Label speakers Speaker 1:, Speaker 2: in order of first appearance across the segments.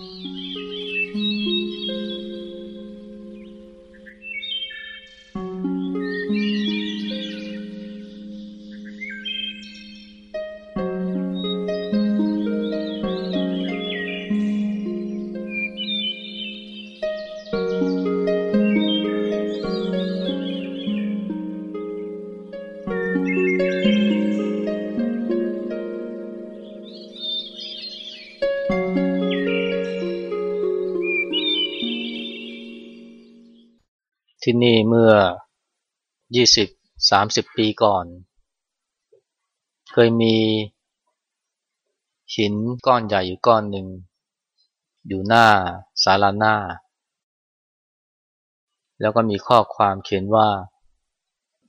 Speaker 1: Mm-hmm. ที่นี่เมื่อยี่สิบสามสิบปีก่อน เคยมีหินก้อนใหญ่อยู่ก้อนหนึ่ง อยู่หน้าศาลาหน้า แล้วก็มีข้อความเขียนว่า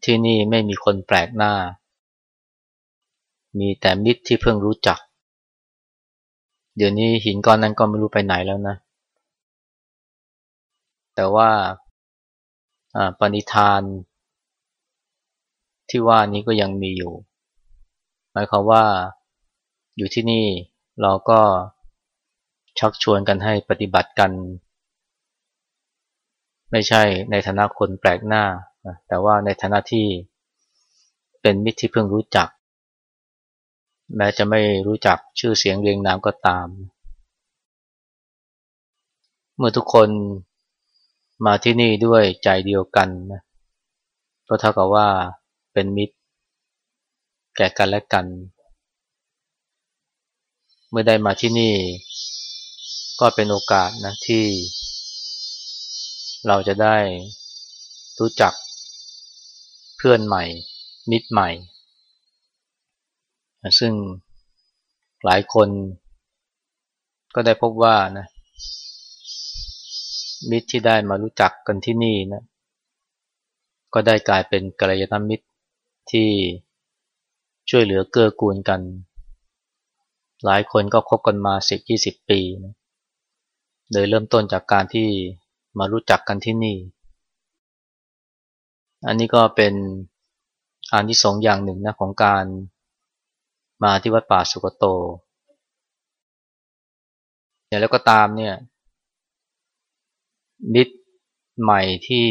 Speaker 1: ที่นี่ไม่มีคนแปลกหน้า มีแต่มิตรที่เพิ่งรู้จัก เดี๋ยวนี้หินก้อนนั้นก็ไม่รู้ไปไหนแล้วนะ แต่ว่า ปณิธาน ที่ว่านี้ก็ยังมีอยู่ หมายความว่าอยู่ที่นี่เราก็ชักชวนกันให้ปฏิบัติกัน ไม่ใช่ในฐานะคนแปลกหน้า แต่ว่าในฐานะที่เป็นมิตรที่เพิ่งรู้จัก แม้จะไม่รู้จักชื่อเสียงเรียงนามก็ตาม เมื่อทุกคน มาที่นี่ด้วยใจเดียวกันนะก็เท่ากับว่าเป็นมิตร แก่กันและกัน เมื่อได้มาที่นี่ ก็เป็นโอกาสนะที่ เราจะได้รู้จักเพื่อนใหม่ มิตรใหม่ ซึ่งหลายคนก็ได้พบว่านะ มิตรที่ได้มารู้จักกันที่นี่นะก็ได้กลายเป็นกัลยาณมิตรที่ช่วยเหลือเกื้อกูลกัน หลายคนก็คบกันมาสิบยี่สิบปีนะโดยเริ่มต้นจากการที่มารู้จักกันที่นี่ อันนี้ก็เป็นอันที่สองอย่างหนึ่งนะของการมาที่วัดป่าสุกโตอย่างแล้วก็ตามเนี่ย มิตรใหม่ที่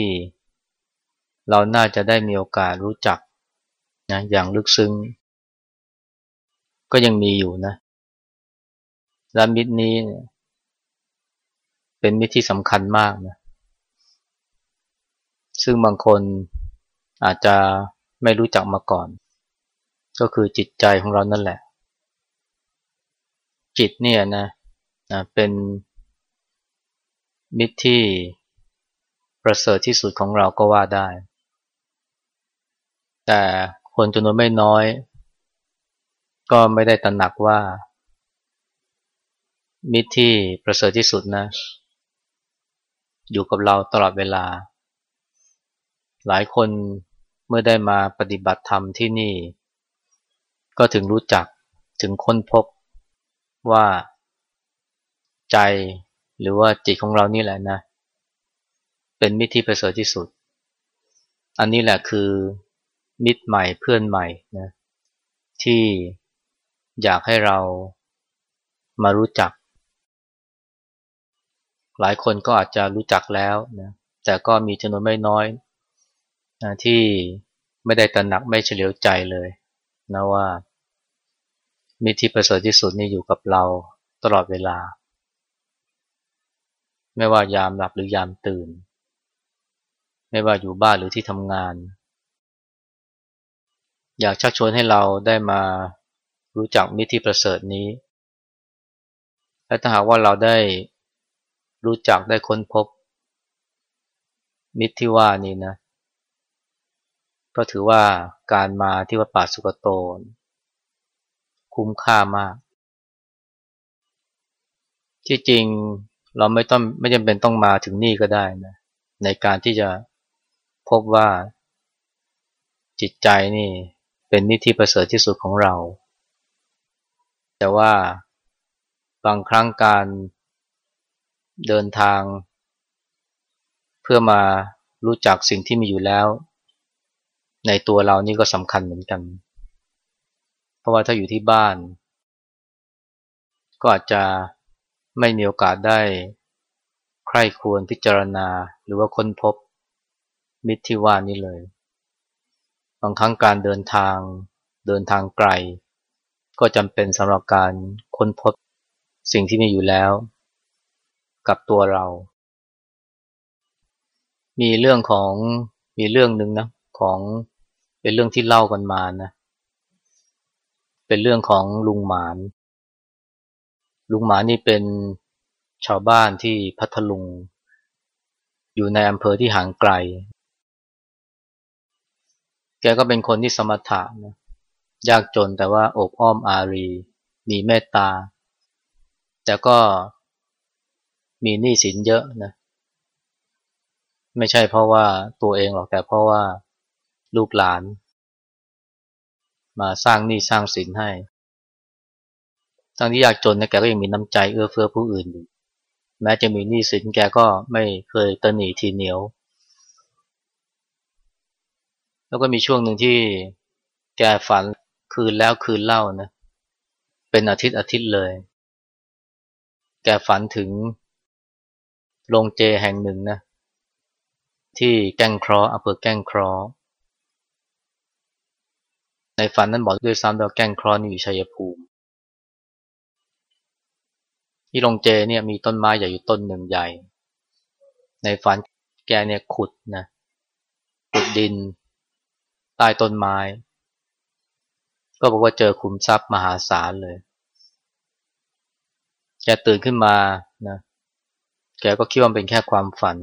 Speaker 1: เราน่าจะได้มีโอกาสรู้จักนะอย่างลึกซึ้ง ก็ยังมีอยู่นะและมิตรนี้เป็นมิตรที่สำคัญมากนะซึ่งบางคนอาจจะไม่รู้จักมาก่อน ก็คือจิตใจของเรานั่นแหละ จิตเนี่ยนะนะเป็น มิตรที่ประเสริฐที่สุดของเราก็ว่าได้ แต่คนจำนวนไม่น้อย ก็ไม่ได้ตระหนักว่า มิตรที่ประเสริฐที่สุดนะ อยู่กับเราตลอดเวลา หลายคนเมื่อได้มาปฏิบัติธรรมที่นี่ ก็ถึงรู้จักถึงค้นพบว่าใจ หรือว่าจิตของเรานี่แหละนะ เป็นมิตรที่ประเสริฐที่สุด อันนี้แหละคือมิตรใหม่เพื่อนใหม่นะที่อยากให้เรามารู้จัก หลายคนก็อาจจะรู้จักแล้วนะแต่ก็มีจำนวนไม่น้อยนะที่ไม่ได้ตระหนักไม่เฉลียวใจเลยนะว่ามิตรที่ประเสริฐที่สุดนี่อยู่กับเราตลอดเวลา ไม่ว่ายามหลับหรือยามตื่น ไม่ว่าอยู่บ้านหรือที่ทำงาน อยากชักชวนให้เราได้มารู้จักมิตรที่ประเสริฐนี้ และถ้าหากว่าเราได้รู้จักได้ค้นพบ มิตรที่ว่านี้นะ ก็ถือว่าการมาที่วัดป่าสุกโตน คุ้มค่ามาก ที่จริง เราไม่ต้องไม่จำเป็นต้องมาถึงนี่ก็ได้นะในการที่จะพบว่าจิตใจนี่เป็นนิที่ประเสริฐที่สุดของเรา แต่ว่าบางครั้งการเดินทาง เพื่อมารู้จักสิ่งที่มีอยู่แล้ว ในตัวเรานี่ก็สำคัญเหมือนกัน เพราะว่าถ้าอยู่ที่บ้าน ก็อาจจะ ไม่มีโอกาสได้ ใคร่ควรพิจารณาหรือว่าค้นพบ มิตรที่ว่านี้เลย บางครั้งการเดินทาง เดินทางไกล ก็จำเป็นสำหรับการค้นพบสิ่งที่มีอยู่แล้ว กับตัวเรา มีเรื่องของมีเรื่องหนึ่งนะของเป็นเรื่องที่เล่ากันมานะ เป็นเรื่องของลุงหมาน ลุงหมานี่เป็นชาวบ้านที่พัทลุง อยู่ในอำเภอที่ห่างไกล แกก็เป็นคนที่สมถะนะยากจนแต่ว่าอบอ้อมอารี มีเมตตา แต่ก็มีหนี้สินเยอะนะ ไม่ใช่เพราะว่าตัวเองหรอกแต่เพราะว่าลูกหลาน มาสร้างหนี้สร้างสินให้ ทั้งที่ยากจนนะแกก็ยังมีน้ำใจเอื้อเฟื้อผู้อื่นอยู่แม้จะมีหนี้สินแกก็ไม่เคยตนีทีเหนียว แล้วก็มีช่วงหนึ่งที่แกฝันคืนแล้วคืนเล่านะเป็นอาทิตย์อาทิตย์เลย แกฝันถึงโรงเจแห่งหนึ่งนะที่แก้งครออำเภอแก้งครอในฝันนั้นบอกด้วยซ้ำว่าแก้งครอนี่อยู่ชัยภูมิ ที่โรงเจเนี่ยมีต้นไม้ใหญ่อยู่ต้นหนึ่งใหญ่ ในฝันแกเนี่ยขุดนะขุดดิน ใต้ต้นไม้ ก็บอกว่าเจอคุมทรัพย์มหาศาลเลยแกตื่นขึ้นมานะแกก็คิดว่าเป็นแค่ความฝัน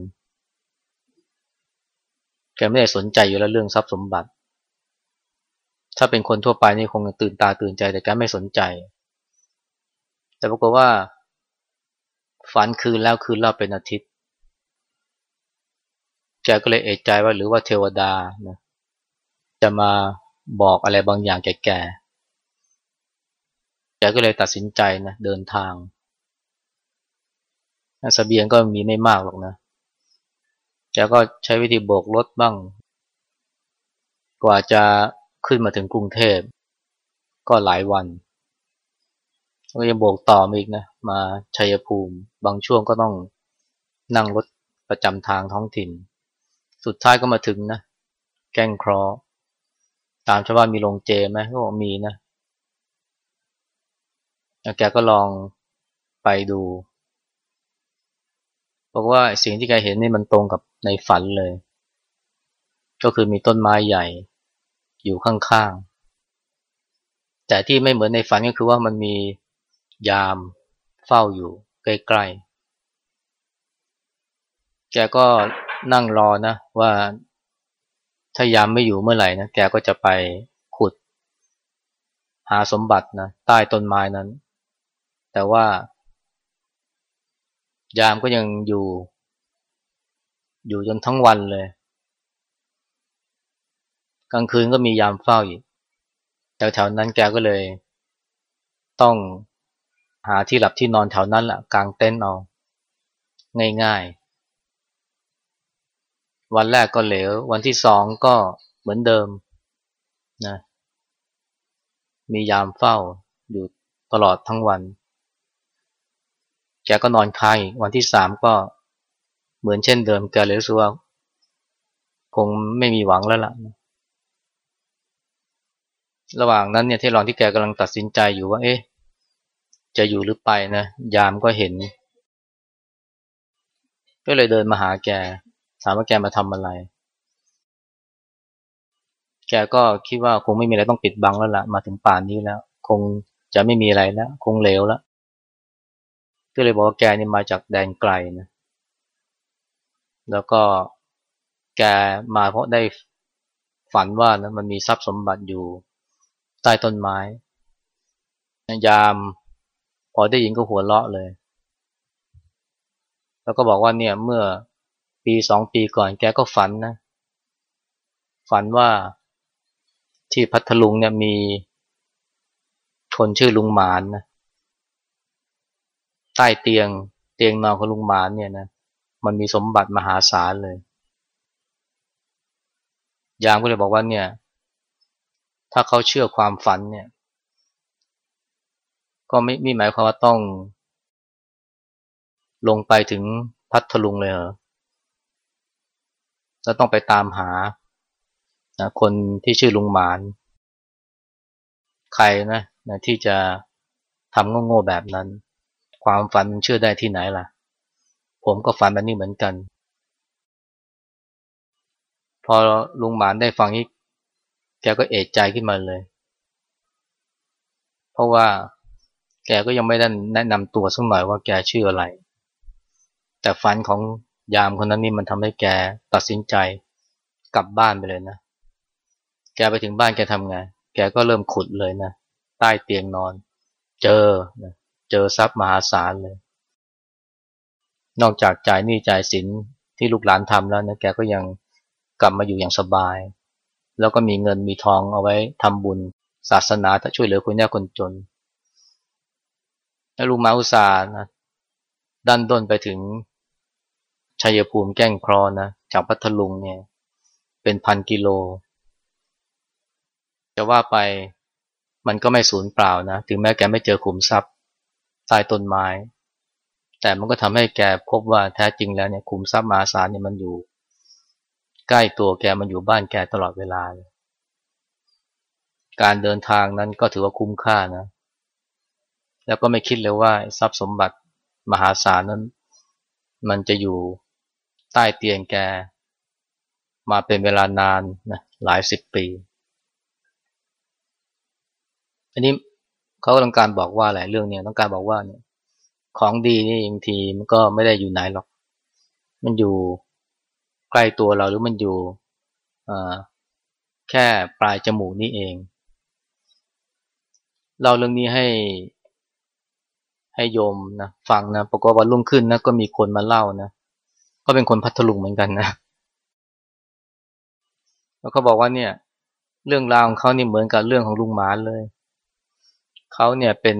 Speaker 1: แกไม่ได้สนใจอยู่แล้วเรื่องทรัพย์สมบัติ ถ้าเป็นคนทั่วไปนี่คงตื่นตาตื่นใจแต่แกไม่สนใจ แต่ปรากฏว่า ฝันคืนแล้วคืนเล่าเป็นอาทิตย์แกก็เลยเอะใจว่าหรือว่าเทวดานะจะมาบอกอะไรบางอย่างแกแกแกก็เลยตัดสินใจนะเดินทางสเสบียงก็มีไม่มากหรอกนะแกก็ใช้วิธีโบกรถบ้าง กว่าจะขึ้นมาถึงกรุงเทพ ก็หลายวัน ก็ยังโบกต่อมาอีกนะ มาชัยภูมิ บางช่วงก็ต้องนั่งรถประจำทางท้องถิ่น สุดท้ายก็มาถึงนะ แก้งครอตามชาวบ้านมีโรงเจไหมก็บอกมีนะแกก็ลองไปดูบอกว่าสิ่งที่แกเห็นนี่มันตรงกับในฝันเลย ก็คือมีต้นไม้ใหญ่อยู่ข้างๆ แต่ที่ไม่เหมือนในฝันก็คือว่ามันมี ยามเฝ้าอยู่ใกล้ๆ แกก็นั่งรอนะว่าถ้ายามไม่อยู่เมื่อไหร่นะแกก็จะไปขุด หาสมบัตินะใต้ต้นไม้นั้น แต่ว่า ยามก็ยังอยู่ อยู่จนทั้งวันเลย กลางคืนก็มียามเฝ้าอยู่แถวๆนั้นแกก็เลย ต้อง หาที่หลับที่นอนแถวนั้นแหละกางเต็นท์เอาง่ายๆ วันแรกก็เหลว วันที่สองก็เหมือนเดิมนะมียามเฝ้าอยู่ตลอดทั้งวัน แกก็นอนคางวันที่สามก็เหมือนเช่นเดิมแกเลยรู้สึกว่าคงไม่มีหวังแล้วล่ะ ระหว่างนั้นเนี่ยที่รองที่แกกำลังตัดสินใจอยู่ว่า เอ๊ะ จะอยู่หรือไปนะ ยามก็เห็น ก็เลยเดินมาหาแก ถามว่าแกมาทำอะไร แกก็คิดว่าคงไม่มีอะไรต้องปิดบังแล้วละมาถึงป่านนี้แล้ว คงจะไม่มีอะไรแล้ว คงเลวแล้ว ก็เลยบอกว่าแกนี่มาจากแดนไกลนะ แล้วก็แกมาเพราะได้ฝันว่านะมันมีทรัพย์สมบัติอยู่ใต้ต้นไม้ยาม อได้ยินก็หัวเราะเลย แล้วก็บอกว่าเนี่ยเมื่อปีสองปีก่อนแกก็ฝันนะ ฝันว่าที่พัทลุงเนี่ยมีคนชื่อลุงหมานนะใต้เตียงเตียงนอนของลุงหมานเนี่ยนะมันมีสมบัติมหาศาลเลย ยามก็เลยบอกว่าเนี่ย ถ้าเขาเชื่อความฝันเนี่ย ก็ไม่ไม่หมายความว่าต้อง ลงไปถึงพัทลุงเลยเหรอแล้วต้องไปตามหานะคนที่ชื่อลุงหมาน ใครนะนะที่จะทำโง่ๆแบบนั้น ความฝันมันเชื่อได้ที่ไหนล่ะ ผมก็ฝันแบบนี้เหมือนกัน พอลุงหมานได้ฟังนี้แกก็เอะใจขึ้นมาเลย เพราะว่า แกก็ยังไม่ได้แนะนำตัวสักหน่อยว่าแกชื่ออะไร แต่ฝันของยามคนนั้นนี่มันทำให้แกตัดสินใจกลับบ้านไปเลยนะ แกไปถึงบ้านแกทำไง แกก็เริ่มขุดเลยนะ ใต้เตียงนอน เจอ เจอทรัพย์มหาศาลเลย นอกจากจ่ายหนี้จ่ายสินที่ลูกหลานทำแล้วนะแกก็ยังกลับมาอยู่อย่างสบาย แล้วก็มีเงินมีทองเอาไว้ทำบุญศาสนาถ้าช่วยเหลือคนยากคนจน แล้วลุงมาอุตสาห์นะดันด้นไปถึงชัยภูมิแก้งครอนะจากพัทลุงเนี่ยเป็นพันกิโล จะว่าไปมันก็ไม่สูญเปล่านะถึงแม้แกไม่เจอขุมทรัพย์ใต้ต้นไม้ แต่มันก็ทำให้แกพบว่าแท้จริงแล้วเนี่ยขุมทรัพย์มาสารเนี่ยมันอยู่ ใกล้ตัวแกมันอยู่บ้านแกตลอดเวลา การเดินทางนั้นก็ถือว่าคุ้มค่านะ แล้วก็ไม่คิดเลยว่าทรัพย์สมบัติมหาศาลนั้น มันจะอยู่ใต้เตียงแก มาเป็นเวลานานนะหลายสิบปี อันนี้เขาต้องการบอกว่าหลายเรื่องเนี่ยต้องการบอกว่าเนี่ยของดีนี่บางทีมันก็ไม่ได้อยู่ไหนหรอก มันอยู่ใกล้ตัวเราหรือมันอยู่แค่ปลายจมูกนี่เองเล่าเรื่องนี้ให้ ให้โยมนะฟังนะปรากฏวันรุ่งขึ้นนะก็มีคนมาเล่านะก็เป็นคนพัทลุงเหมือนกันนะแล้วเขาบอกว่าเนี่ย เรื่องราวของเขานี่เหมือนกับเรื่องของลุงหมานเลยเขาเนี่ยเป็น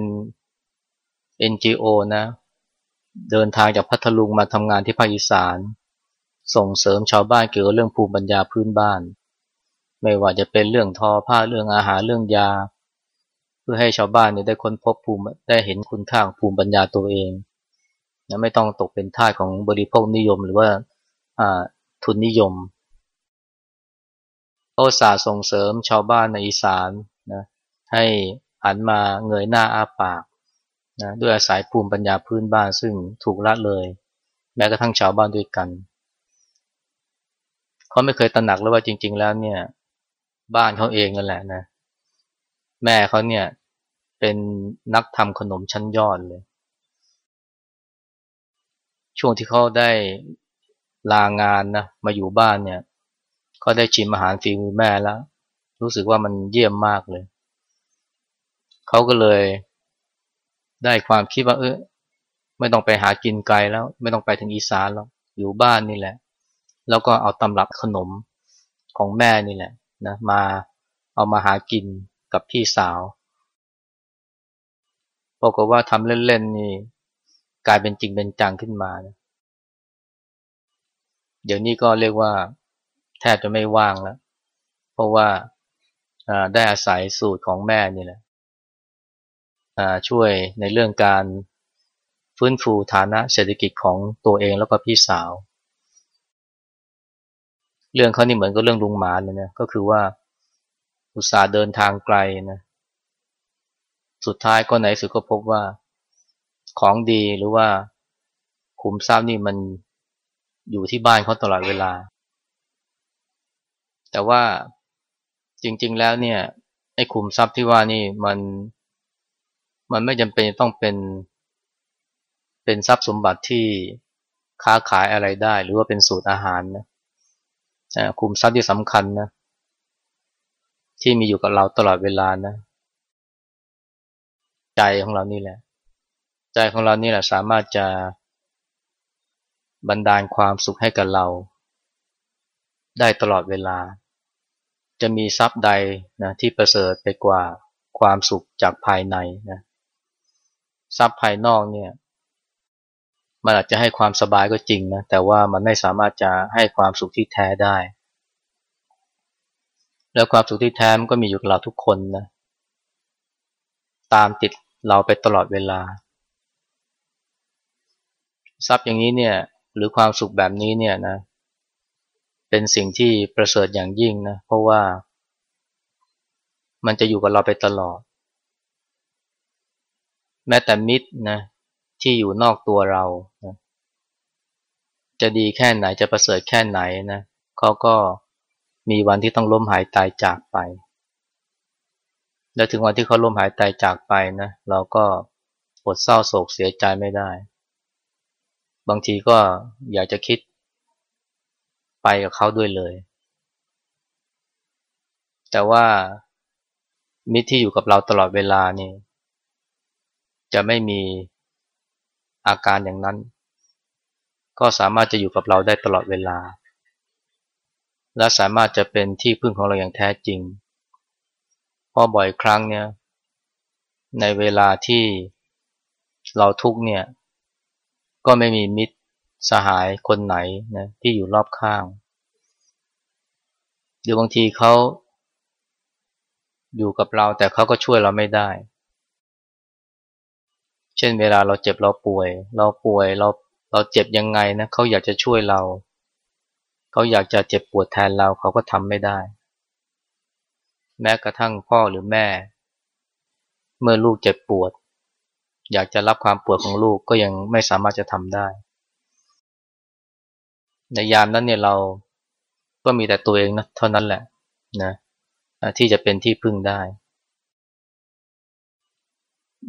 Speaker 1: NGO นะ เดินทางจากพัทลุงมาทำงานที่ภาคอีสาน ส่งเสริมชาวบ้านเกี่ยวกับเรื่องภูมิปัญญาพื้นบ้าน ไม่ว่าจะเป็นเรื่องทอผ้าเรื่องอาหารเรื่องยา พื่อให้ชาวบ้านเนี่ยได้ค้นพบภูมิได้เห็นคุณค่าของภูมิปัญญาตัวเองนะไม่ต้องตกเป็นท่าของบริโภคนิยมหรือว่าทุนนิยมโอสาส่งเสริมชาวบ้านในอีสานนะให้หันมาเงยหน้าอาปากนะด้วยอาศัยภูมิปัญญาพื้นบ้านซึ่งถูกละเลย แม้กระทั่งชาวบ้านด้วยกันเขาไม่เคยตระหนักเลยว่าจริง ๆ แล้วเนี่ย บ้านเขาเองนั่นแหละนะแม่เขาเนี่ย เป็นนักทำขนมชั้นยอดเลย ช่วงที่เขาได้ลางานนะมาอยู่บ้านเนี่ยก็ได้ชิมอาหารฝีมือแม่แล้ว รู้สึกว่ามันเยี่ยมมากเลยเขาก็เลยได้ความคิดว่าเออไม่ต้องไปหากินไกลแล้ว ไม่ต้องไปถึงอีสานแล้วอยู่บ้านนี่แหละ แล้วก็เอาตำรับขนมของแม่นี่แหละนะมาเอามาหากินกับพี่สาว บอกว่าทำเล่นๆนี่กลายเป็นจริงเป็นจังขึ้นมานะเดี๋ยวนี้ก็เรียกว่า แทบจะไม่ว่างแล้ว เพราะว่าได้อาศัยสูตรของแม่นี่แหละช่วยในเรื่องการฟื้นฟูฐานะเศรษฐกิจของตัวเองแล้วก็พี่สาว เรื่องเขานี่เหมือนกับเรื่องลุงหมาเลยนะก็คือว่าอุตส่าห์เดินทางไกลนะ สุดท้ายก็ไหนสุดก็พบว่าของดีหรือว่าขุมทรัพย์นี่มันอยู่ที่บ้านเขาตลอดเวลา แต่ว่าจริง ๆ แล้วเนี่ยไอ้ขุมทรัพย์ที่ว่านี่มันมันไม่จำเป็นต้องเป็น เป็นทรัพย์สมบัติที่ค้าขายอะไรได้ หรือว่าเป็นสูตรอาหารนะคุมทรัพย์ที่สำคัญนะที่มีอยู่กับเราตลอดเวลานะ ใจของเรานี่แหละ ใจของเรานี่แหละสามารถจะบันดาลความสุขให้กับเรา ได้ตลอดเวลา จะมีทรัพย์ใดนะที่ประเสริฐไปกว่าความสุขจากภายในนะทรัพย์ภายนอกเนี่ยมันอาจจะให้ความสบายก็จริงนะแต่ว่ามันไม่สามารถจะให้ความสุขที่แท้ได้ แล้วความสุขที่แท้มันก็มีอยู่กับเราทุกคนนะตามติด เราไปตลอดเวลา ทรัพย์อย่างนี้เนี่ยหรือความสุขแบบนี้เนี่ยนะเป็นสิ่งที่ประเสริฐอย่างยิ่งนะเพราะว่า มันจะอยู่กับเราไปตลอด แม้แต่มิตรนะที่อยู่นอกตัวเรานะจะดีแค่ไหนจะประเสริฐแค่ไหนนะเขาก็มีวันที่ต้องล้มหายตายจากไป และถึงวันที่เขาล้มหายตายจากไปนะเราก็อดเศร้าโศกเสียใจไม่ได้ บางทีก็อยากจะคิดไปกับเขาด้วยเลย แต่ว่ามิตรที่อยู่กับเราตลอดเวลานี่จะไม่มีอาการอย่างนั้น ก็สามารถจะอยู่กับเราได้ตลอดเวลา และสามารถจะเป็นที่พึ่งของเราอย่างแท้จริง ราะบ่อยครั้งเนี่ย ในเวลาที่เราทุกเนี่ย ก็ไม่มีมิตรสหายคนไหนนะที่อยู่รอบข้าง หรือบางทีเขาอยู่กับเราแต่เขาก็ช่วยเราไม่ได้ เช่นเวลาเราเจ็บเราป่วย เราป่วยเราเราเจ็บยังไงนะเขาอยากจะช่วยเรา เขาอยากจะเจ็บปวดแทนเราเขาก็ทำไม่ได้ แม้กระทั่งพ่อหรือแม่ เมื่อลูกเจ็บปวด อยากจะรับความปวดของลูกก็ยังไม่สามารถจะทำได้ ในยามนั้นเนี่ยเราก็มีแต่ตัวเองนะเท่านั้นแหละนะที่จะเป็นที่พึ่งได้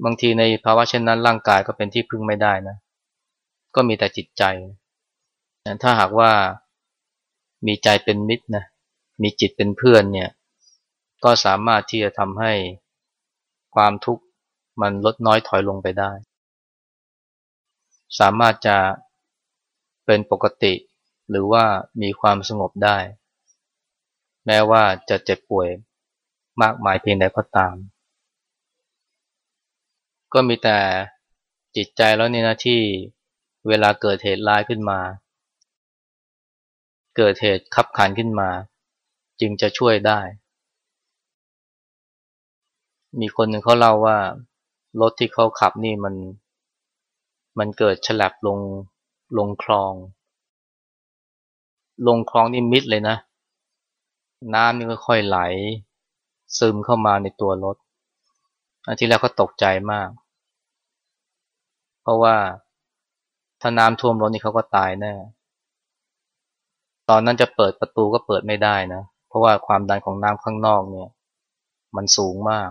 Speaker 1: บางทีในภาวะเช่นนั้นร่างกายก็เป็นที่พึ่งไม่ได้นะ ก็มีแต่จิตใจ ถ้าหากว่ามีใจเป็นมิตรนะ มีจิตเป็นเพื่อนเนี่ย ก็สามารถที่จะทำให้ความทุกข์มันลดน้อยถอยลงไปได้ สามารถจะเป็นปกติหรือว่ามีความสงบได้ แม้ว่าจะเจ็บป่วยมากมายเพียงใดก็ตาม ก็มีแต่จิตใจแล้วนี่นะที่เวลาเกิดเหตุร้ายขึ้นมา เกิดเหตุขับขันขึ้นมา จึงจะช่วยได้ มีคนหนึ่งเขาเล่าว่ารถที่เขาขับนี่มัน มันเกิดฉลับลงลงคลอง ลงคลองนี่มิดเลยนะ น้ำนี่ค่อยไหล ซึมเข้ามาในตัวรถ อันที่แรกก็ตกใจมาก เพราะว่าถ้าน้ำท่วมรถนี่เขาก็ตายแน่ตอนนั้นจะเปิดประตูก็เปิดไม่ได้นะ เพราะว่าความดันของน้ำข้างนอกเนี่ย มันสูงมาก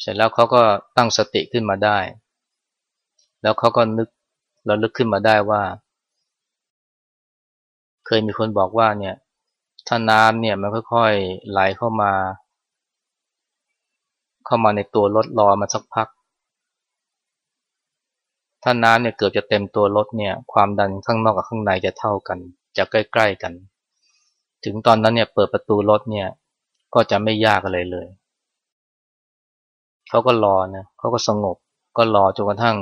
Speaker 1: เสร็จแล้วเขาก็ตั้งสติขึ้นมาได้ แล้วเขาก็นึกแล้วลึกขึ้นมาได้ว่า เคยมีคนบอกว่าเนี่ย ถ้าน้ำเนี่ยมันค่อยๆไหลเข้ามา เข้ามาในตัวรถรอมาสักพัก ถ้าน้ำเนี่ยเกือบจะเต็มตัวรถเนี่ย ความดันข้างนอกกับข้างในจะเท่ากัน จะใกล้ๆกัน ถึงตอนนั้นเนี่ยเปิดประตูรถเนี่ย ก็จะไม่ยากอะไรเลย เขาก็รอนะเขาก็สงบ ก็รอจนกระทั่ง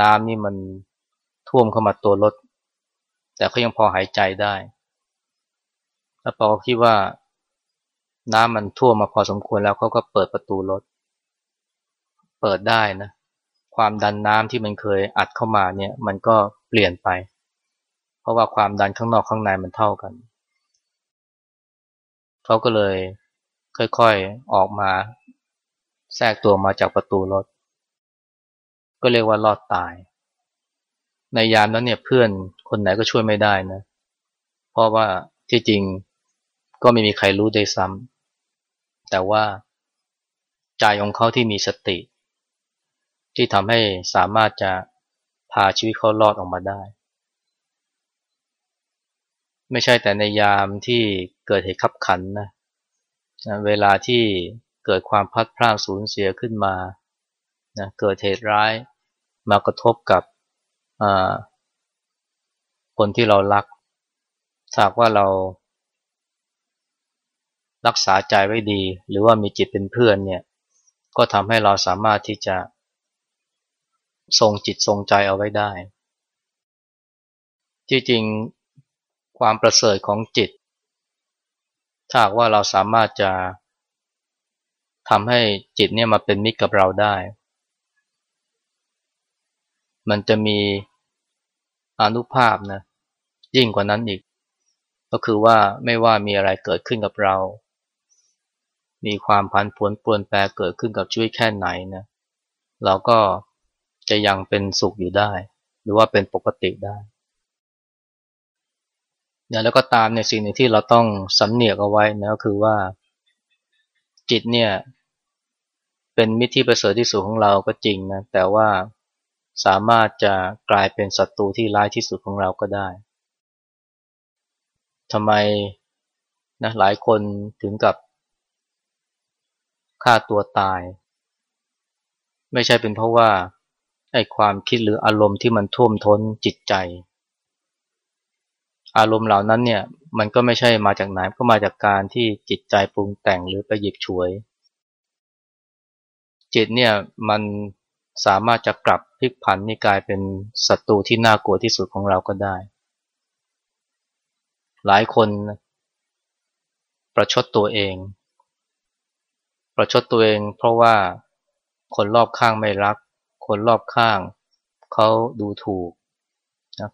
Speaker 1: น้ำนี่มันท่วมเข้ามาตัวรถ แต่เขายังพอหายใจได้ แล้วพอเขาคิดว่าน้ำมันท่วมมาพอสมควรแล้วเขาก็เปิดประตูรถ เปิดได้นะ ความดันน้ำที่มันเคยอัดเข้ามาเนี่ย มันก็เปลี่ยนไป เพราะว่าความดันข้างนอกข้างในมันเท่ากัน เขาก็เลยค่อยๆออกมา แทรกตัวมาจากประตูรถ ก็เรียกว่ารอดตาย ในยามนั้นเนี่ยเพื่อนคนไหนก็ช่วยไม่ได้นะ เพราะว่าที่จริงก็ไม่มีใครรู้ได้ซ้ำแต่ว่าใจของเขาที่มีสติ ที่ทำให้สามารถจะพาชีวิตเขารอดออกมาได้ ไม่ใช่แต่ในยามที่เกิดเหตุขับขันนะ เวลาที่ เกิดความพัดพลาดสูญเสียขึ้นมานะเกิดเหตุร้ายมากระทบกับคนที่เรารักถ้าว่าเรา รักษาใจไว้ดี หรือว่ามีจิตเป็นเพื่อนเนี่ยก็ทำให้เราสามารถที่จะทรงจิตทรงใจเอาไว้ได้ ที่จริงความประเสริฐของจิต ถ้าว่าเราสามารถจะ ทำให้จิตเนี่ยมาเป็นมิตรกับเราได้ มันจะมีอนุภาพนะยิ่งกว่านั้นอีก ก็คือว่าไม่ว่ามีอะไรเกิดขึ้นกับเรา มีความพันผวนปวนแปรเกิดขึ้นกับชีวิตแค่ไหนนะเราก็จะยังเป็นสุขอยู่ได้ หรือว่าเป็นปกติได้นะแล้วก็ตามในสิ่งหนึ่งที่เราต้องสำเนียกเอาไว้นะก็คือว่าจิตเนี่ย เป็นมิตรที่ประเสริฐที่สุดของเราก็จริงนะแต่ว่าสามารถจะกลายเป็นศัตรูที่ร้ายที่สุดของเราก็ได้ทำไมนะหลายคนถึงกับฆ่าตัวตาย ไม่ใช่เป็นเพราะว่าไอ้ความคิดหรืออารมณ์ที่มันท่วมท้นจิตใจ อารมณ์เหล่านั้นเนี่ยมันก็ไม่ใช่มาจากไหนก็มาจากการที่จิตใจปรุงแต่งหรือไปหยิบฉวย จิตเนี่ยมันสามารถจะกลับพลิกผันนี่กลายเป็นศัตรูที่น่ากลัวที่สุดของเราก็ได้ หลายคนประชดตัวเอง ประชดตัวเองเพราะว่าคนรอบข้างไม่รัก คนรอบข้างเขาดูถูก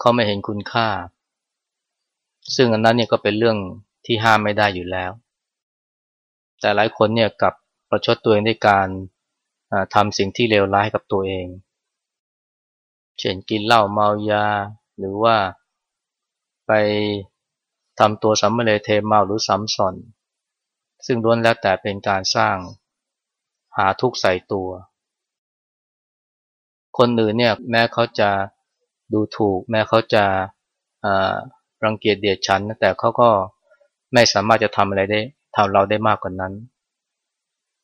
Speaker 1: เขาไม่เห็นคุณค่า ซึ่งอันนั้นเนี่ยก็เป็นเรื่องที่ห้ามไม่ได้อยู่แล้ว แต่หลายคนเนี่ยกับประชดตัวเองด้วยการ ทำสิ่งที่เลวร้ายกับตัวเอง เช่นกินเหล้าเมายา หรือว่าไปทำตัวสัมเลเทเมาหรือสัมสอน ซึ่งล้วนแล้วแต่เป็นการสร้างหาทุกข์ใส่ตัว คนอื่นเนี่ยแม้เขาจะดูถูก แม้เขาจะรังเกียจเดียดฉัน แต่เขาก็ไม่สามารถจะทำอะไรได้ทำเราได้มากกว่านั้น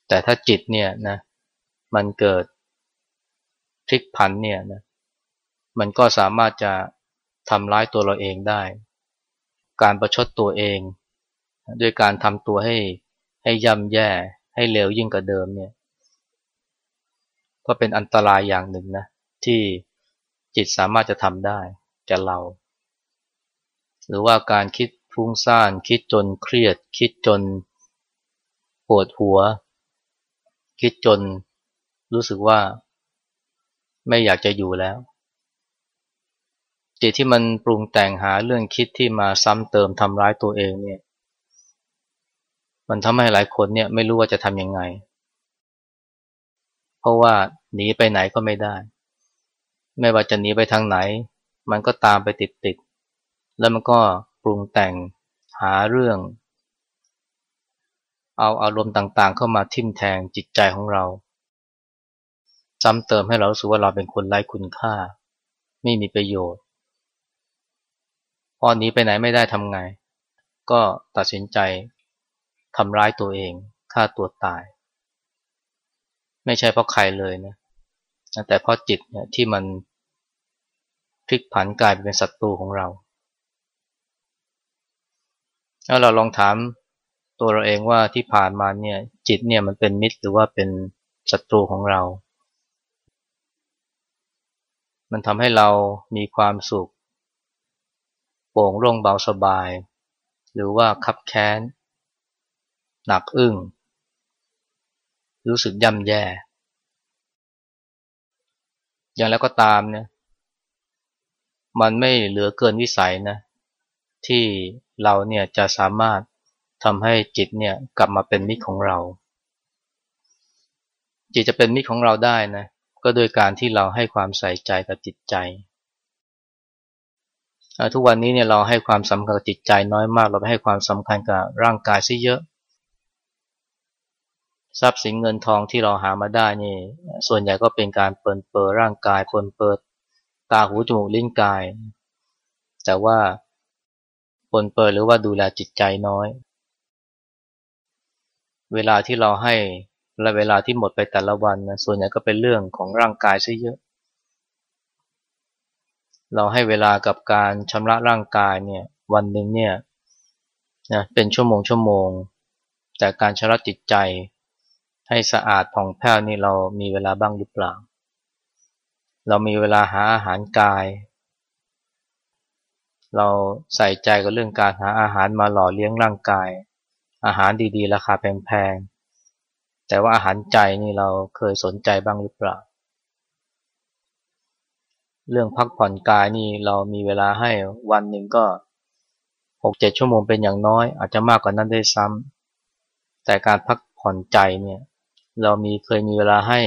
Speaker 1: แต่ถ้าจิตเนี่ยนะ มันเกิดพลิกผันเนี่ยนะมันก็สามารถจะทำร้ายตัวเราเองได้ การประชดตัวเอง ด้วยการทำตัวให้ให้ย่ำแย่ให้เลวยิ่งกว่าเดิมเนี่ยก็เป็นอันตรายอย่างหนึ่งนะที่จิตสามารถจะทำได้แก่เรา หรือว่าการคิดฟุ้งซ่านคิดจนเครียด คิดจนปวดหัว คิดจน รู้สึกว่าไม่อยากจะอยู่แล้ว จิตที่มันปรุงแต่งหาเรื่องคิดที่มาซ้ำเติมทำร้ายตัวเองเนี่ย มันทำให้หลายคนเนี่ยไม่รู้ว่าจะทำยังไง เพราะว่าหนีไปไหนก็ไม่ได้ ไม่ว่าจะหนีไปทางไหน มันก็ตามไปติดๆ แล้วมันก็ปรุงแต่งหาเรื่อง เอาอารมณ์ต่างๆ เข้ามาทิ่มแทงจิตใจของเรา ซ้ำเติมให้เราสึกว่าเราเป็นคนไร้คุณค่า ไม่มีประโยชน์พอหนีไปไหนไม่ได้ทำไง ก็ตัดสินใจทำร้ายตัวเองฆ่าตัวตาย ไม่ใช่เพราะใครเลยนะแต่เพราะจิตเนี่ยที่มันพลิกผันกลายเป็นศัตรูของเราแล้วเราลองถามตัวเราเองว่าที่ผ่านมาเนี่ยจิตเนี่ยมันเป็นมิตรหรือว่าเป็นศัตรูของเรา มันทำให้เรามีความสุข โปร่งโล่งเบาสบาย หรือว่าคับแค้น หนักอึ้ง รู้สึกย่ำแย่ อย่างแล้วก็ตามเนี่ยมันไม่เหลือเกินวิสัยนะ ที่เราเนี่ยจะสามารถทำให้จิตเนี่ยกลับมาเป็นมิตรของเรา จิตจะเป็นมิตรของเราได้นะ ก็โดยการที่เราให้ความใส่ใจกับจิตใจ ทุกวันนี้เนี่ยเราให้ความสำคัญกับจิตใจน้อยมาก เราไปให้ความสำคัญกับร่างกายซะเยอะ ทรัพย์สินเงินทองที่เราหามาได้นี่ ส่วนใหญ่ก็เป็นการเปิดเปิดร่างกายเปิดเปิดตาหูจมูกลิ้นกาย แต่ว่าปนเปิดหรือว่าดูแลจิตใจน้อย เวลาที่เราให้ และเวลาที่หมดไปแต่ละวันนะส่วนใหญ่ก็เป็นเรื่องของร่างกายซะเยอะ เราให้เวลากับการชำระร่างกายเนี่ยวันหนึ่งเนี่ยนะเป็นชั่วโมงชั่วโมง แต่การชำระจิตใจ ให้สะอาดผ่องแผ้วนี่เรามีเวลาบ้างหรือเปล่า เรามีเวลาหาอาหารกาย เราใส่ใจกับเรื่องการหาอาหารมาหล่อเลี้ยงร่างกาย อาหารดีๆ ราคาแพงๆ แต่ว่าอาหารใจนี่เราเคยสนใจบ้างหรือเปล่า เรื่องพักผ่อนกายนี่เรามีเวลาให้วันหนึ่งก็หกเจ็ดชั่วโมงเป็นอย่างน้อย อาจจะมากกว่านั้นได้ซ้ำแต่การพักผ่อนใจเนี่ย เรามีเคยมีเวลาให้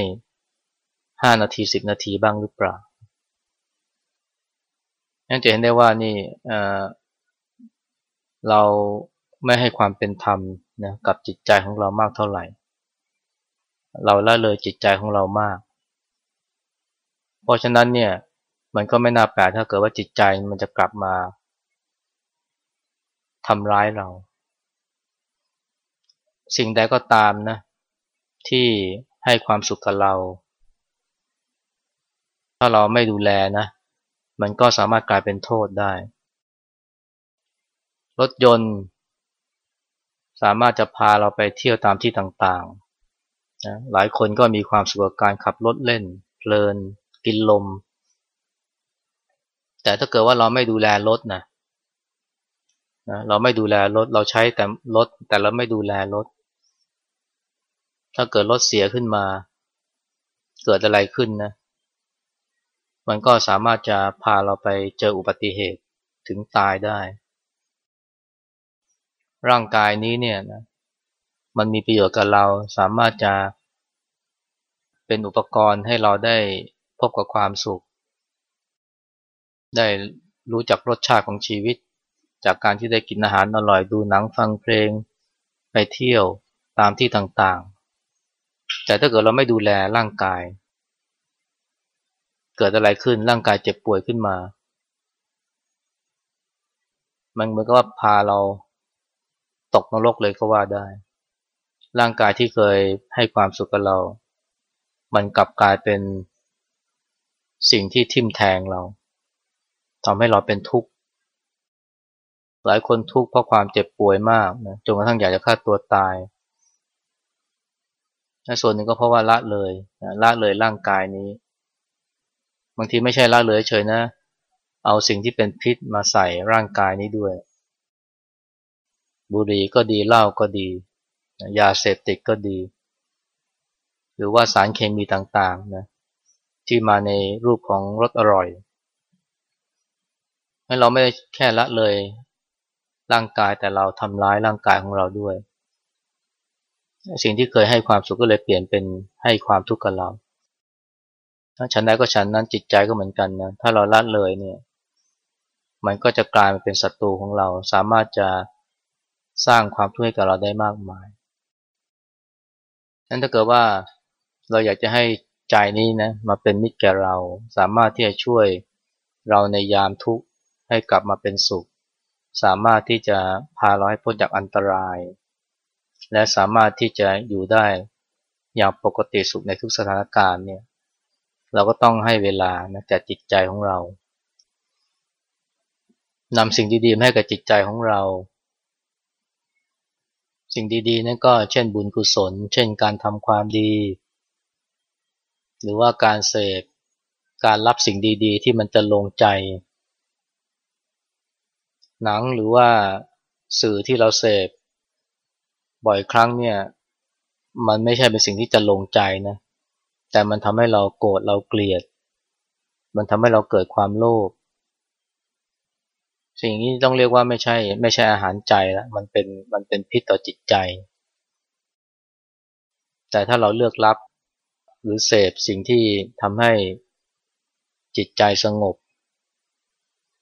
Speaker 1: ห้านาทีสิบนาทีบ้างหรือเปล่านั่นจะเห็นได้ว่านี่เราไม่ให้ความเป็นธรรมนะกับจิตใจของเรามากเท่าไหร่ เราละเลยจิตใจของเรามาก เพราะฉะนั้นเนี่ย มันก็ไม่น่าแปลกถ้าเกิดว่าจิตใจมันจะกลับมาทำร้ายเรา สิ่งใดก็ตามนะ ที่ให้ความสุขกับเรา ถ้าเราไม่ดูแลนะ มันก็สามารถกลายเป็นโทษได้ รถยนต์ สามารถจะพาเราไปเที่ยวตามที่ต่างๆ นะหลายคนก็มีความสุขกับการขับรถเล่น เพลิน กินลม แต่ถ้าเกิดว่าเราไม่ดูแลรถนะนะเราไม่ดูแลรถเราใช้แต่รถแต่เราไม่ดูแลรถ ถ้าเกิดรถเสียขึ้นมา เกิดอะไรขึ้นนะ มันก็สามารถจะพาเราไปเจออุบัติเหตุถึงตายได้ ร่างกายนี้เนี่ยนะมันมีประโยชน์กับเราสามารถจะ เป็นอุปกรณ์ให้เราได้พบกับความสุข ได้รู้จักรสชาติของชีวิต จากการที่ได้กินอาหารอร่อยดูหนังฟังเพลง ไปเที่ยวตามที่ต่างๆ แต่ถ้าเกิดเราไม่ดูแลร่างกาย เกิดอะไรขึ้นร่างกายเจ็บป่วยขึ้นมา มันเหมือนกับว่าพาเราตกนรกเลยก็ว่าได้ ร่างกายที่เคยให้ความสุขกับเรา มันกลับกลายเป็นสิ่งที่ทิ่มแทงเราทำให้เราเป็นทุกข์หลายคนทุกข์เพราะความเจ็บป่วยมากนะจนกระทั่งอยากจะฆ่าตัวตายส่วนหนึ่งก็เพราะว่าละเลยนะละเลยร่างกายนี้ บางทีไม่ใช่ละเลยเฉยนะ เอาสิ่งที่เป็นพิษมาใส่ร่างกายนี้ด้วย บุหรี่ก็ดีเหล้าก็ดี ยาเสพติดก็ดี หรือว่าสารเคมีต่างๆนะที่มาในรูปของรสอร่อย ให้เราไม่ได้แค่ละเลยร่างกายแต่เราทำร้ายร่างกายของเราด้วย สิ่งที่เคยให้ความสุขก็เลยเปลี่ยนเป็นให้ความทุกข์กับเราถ้าฉันได้ก็ฉันนั้นจิตใจก็เหมือนกันนะถ้าเราละเลยเนี่ยมันก็จะกลายมาเป็นศัตรูของเราสามารถจะสร้างความทุกข์ให้กับเราได้มากมายนั้นถ้าเกิดว่า เราอยากจะให้ใจนี้นะมาเป็นมิตรแก่เรา สามารถที่จะช่วยเราในยามทุกข์ให้กลับมาเป็นสุข สามารถที่จะพาเราให้พ้นจากอันตราย และสามารถที่จะอยู่ได้อย่างปกติสุขในทุกสถานการณ์เนี่ยเราก็ต้องให้เวลานะแก่จิตใจของเรานำสิ่งดีๆให้กับจิตใจของเรา สิ่งดีๆนั่นก็เช่นบุญกุศล เช่นการทำความดี หรือว่าการเสพการรับสิ่งดีๆ ที่มันจะลงใจ หนังหรือว่าสื่อที่เราเสพบ่อยครั้งเนี่ยมันไม่ใช่เป็นสิ่งที่จะลงใจนะแต่มันทำให้เราโกรธเราเกลียด มันทำให้เราเกิดความโลภสิ่งนี้ต้องเรียกว่าไม่ใช่ไม่ใช่อาหารใจแล้วมันเป็นมันเป็นพิษต่อจิตใจ แต่ถ้าเราเลือกรับ หรือเสพสิ่งที่ทำให้จิตใจสงบ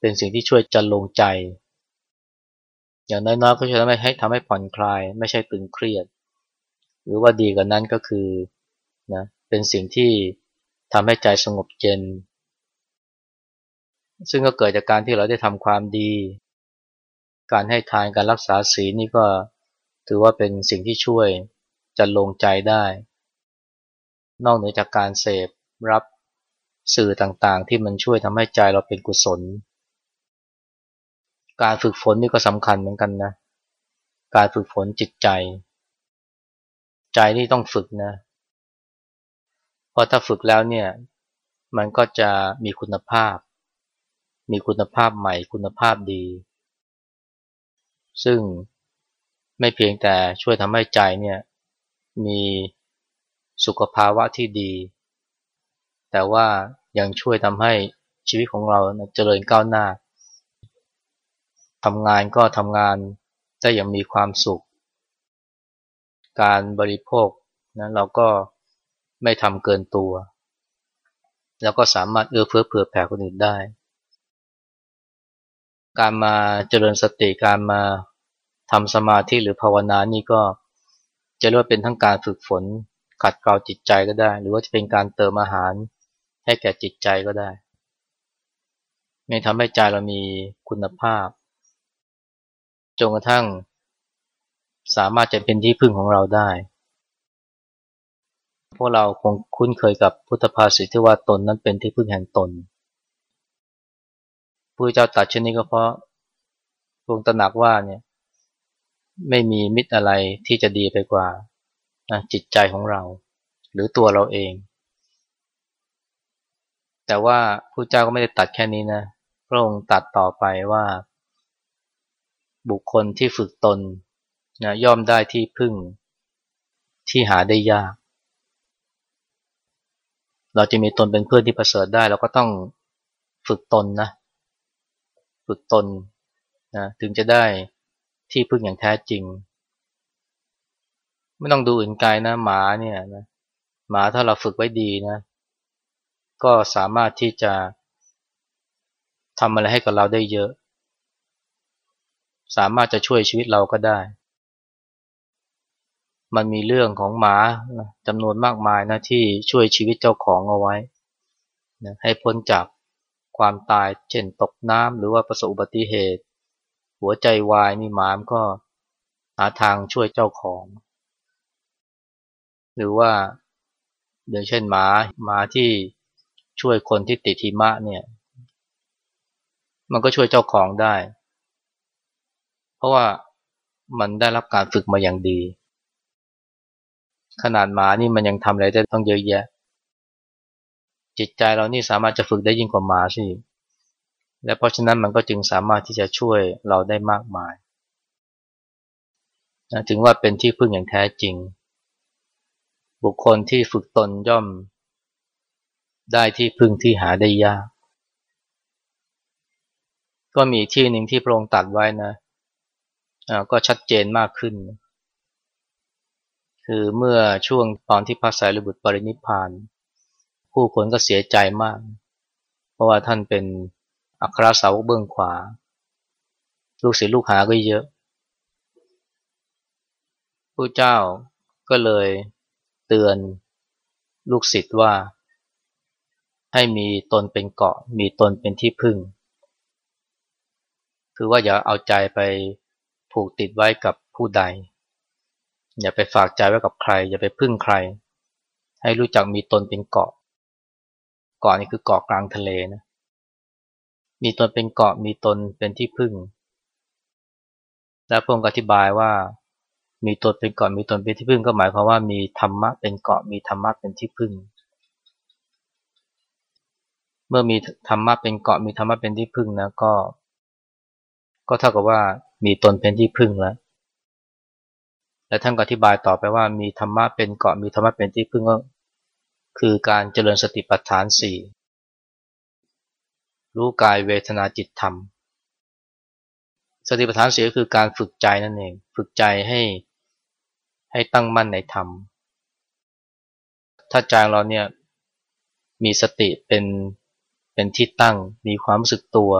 Speaker 1: เป็นสิ่งที่ช่วยจันลงใจ อย่างน้อยๆก็จะทำให้ทำให้ผ่อนคลาย ไม่ใช่ตึงเครียด หรือว่าดีกว่านั้นก็คือนะเป็นสิ่งที่ทำให้ใจสงบเย็น ซึ่งก็เกิดจากการที่เราได้ทำความดี การให้ทานการรักษาศีลนี่ก็ถือว่าเป็นสิ่งที่ช่วยจะลงใจได้ นอกเหนือจากการเสพรับสื่อต่างๆ ที่มันช่วยทำให้ใจเราเป็นกุศล การฝึกฝนนี่ก็สำคัญเหมือนกันนะ การฝึกฝนจิตใจ ใจนี่ต้องฝึกนะ เพราะถ้าฝึกแล้วเนี่ย มันก็จะมีคุณภาพ มีคุณภาพใหม่ คุณภาพดี ซึ่งไม่เพียงแต่ช่วยทำให้ใจเนี่ยมี สุขภาวะที่ดี แต่ว่ายังช่วยทำให้ชีวิตของเราเจริญก้าวหน้าทำงานก็ทำงานได้อย่างมีความสุข การบริโภคนะเราก็ไม่ทำเกินตัว แล้วก็สามารถเอื้อเฟื้อเผื่อแผ่คนอื่นได้ การมาเจริญสติการมาทำสมาธิหรือภาวนานี่ก็จะเรียกว่าเป็นทั้งการฝึกฝน ขัดเกลาจิตใจก็ได้ หรือว่าจะเป็นการเติมอาหารให้แก่จิตใจก็ได้ไม่ทำให้ใจเรามีคุณภาพจนกระทั่ง สามารถจะเป็นที่พึ่งของเราได้ พวกเราคงคุ้นเคยกับพุทธภาษิตที่ว่าตนนั้นเป็นที่พึ่งแห่งตนพระเจ้าตัดเช่นนี้ก็เพราะทรงตระหนักว่าเนี่ย ไม่มีมิตรอะไรที่จะดีไปกว่า จิตใจของเรา หรือตัวเราเอง แต่ว่าพระเจ้าก็ไม่ได้ตัดแค่นี้นะพระองค์ตัดต่อไปว่า บุคคลที่ฝึกตนนะย่อมได้ที่พึ่งที่หาได้ยาก เราจะมีตนเป็นเพื่อนที่ประเสริฐได้ เราก็ต้องฝึกตนนะฝึกตนนะถึงจะได้ที่พึ่งอย่างแท้จริง ไม่ต้องดูอื่นไกลนะหมาเนี่ยนะหมาถ้าเราฝึกไว้ดีนะ ก็สามารถที่จะทำอะไรให้กับเราได้เยอะ สามารถจะช่วยชีวิตเราก็ได้ มันมีเรื่องของหมาจำนวนมากมายนะที่ช่วยชีวิตเจ้าของเอาไว้นะให้พ้นจากความตายเช่นตกน้ำหรือว่าประสบอุบัติเหตุ หัวใจวายนี่หมามก็หาทางช่วยเจ้าของ หรือว่าอย่างเช่นหมาหมาที่ช่วยคนที่ติดหิมะเนี่ย มันก็ช่วยเจ้าของได้ เพราะว่ามันได้รับการฝึกมาอย่างดี ขนาดหมานี่มันยังทำอะไรได้ต้องเยอะแยะ จิตใจเรานี่สามารถจะฝึกได้ยิ่งกว่าหมาสิและเพราะฉะนั้นมันก็จึงสามารถที่จะช่วยเราได้มากมาย ถึงว่าเป็นที่พึ่งอย่างแท้จริง บุคคลที่ฝึกตนย่อม ได้ที่พึ่งที่หาได้ยาก ก็มีที่หนึ่งที่พระองค์ตัดไว้นะก็ชัดเจนมากขึ้น คือเมื่อช่วงตอนที่พระสายรบุตรปรินิพาน ผู้คนก็เสียใจมาก เพราะว่าท่านเป็นอัครสาวกเบื้องขวา ลูกศิษย์ลูกหาก็เยอะผู้เจ้าก็เลย เตือนลูกศิษย์ว่า ให้มีตนเป็นเกาะ มีตนเป็นที่พึ่ง คือว่าอย่าเอาใจไปผูกติดไว้กับผู้ใด อย่าไปฝากใจไว้กับใคร อย่าไปพึ่งใคร ให้รู้จักมีตนเป็นเกาะ เกาะนี่คือเกาะกลางทะเลนะ มีตนเป็นเกาะ มีตนเป็นที่พึ่ง และพระองค์อธิบายว่า มีตนเป็นเกาะมีตนเป็นที่พึ่งก็หมายความว่ามีธรรมะเป็นเกาะมีธรรมะเป็นที่พึ่ง เมื่อมีธรรมะเป็นเกาะมีธรรมะเป็นที่พึ่งนะก็ ก็เท่ากับว่ามีตนเป็นที่พึ่งแล้วและท่านก็อธิบายต่อไปว่ามีธรรมะเป็นเกาะมีธรรมะเป็นที่พึ่งก็คือการเจริญสติปัฏฐานสี่รู้กายเวทนาจิตธรรม สติปัฏฐานสี่ก็คือการฝึกใจนั่นเอง ฝึกใจให้ให้ตั้งมั่นในธรรม ถ้าใจเราเนี่ยมีสติเป็นเป็นที่ตั้ง มีความรู้สึกตัว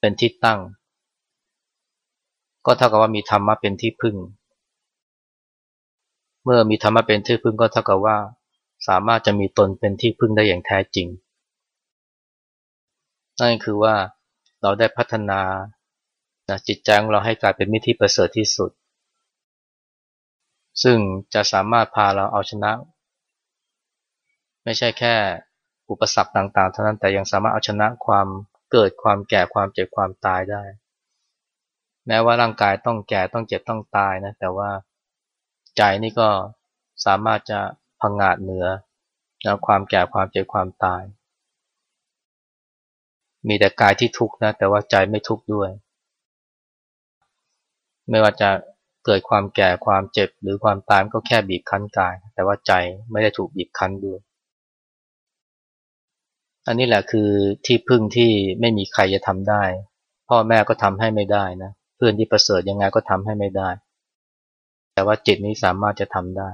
Speaker 1: เป็นที่ตั้ง ก็เท่ากับว่ามีธรรมะเป็นที่พึ่ง เมื่อมีธรรมะเป็นที่พึ่งก็เท่ากับว่า สามารถจะมีตนเป็นที่พึ่งได้อย่างแท้จริง นั่นคือว่าเราได้พัฒนา จิตใจของเราให้กลายเป็นมิตรที่ประเสริฐที่สุด ซึ่งจะสามารถพาเราเอาชนะ ไม่ใช่แค่อุปสรรคต่างๆ เท่านั้นแต่ยังสามารถเอาชนะความเกิดความแก่ความเจ็บความตายได้ แม้ว่าร่างกายต้องแก่ต้องเจ็บต้องตายนะแต่ว่าใจนี่ก็สามารถจะพังงาดเหนือนะความแก่ความเจ็บความตาย มีแต่กายที่ทุกข์นะแต่ว่าใจไม่ทุกข์ด้วย ไม่ว่าจะเกิดความแก่ความเจ็บหรือความตายก็แค่บีบคั้นกาย แต่ว่าใจไม่ได้ถูกบีบคั้นด้วย อันนี้แหละคือที่พึ่งที่ไม่มีใครจะทำได้ พ่อแม่ก็ทำให้ไม่ได้นะเพื่อนที่ประเสริฐยังไงก็ทำให้ไม่ได้ แต่ว่าจิตนี้สามารถจะทำได้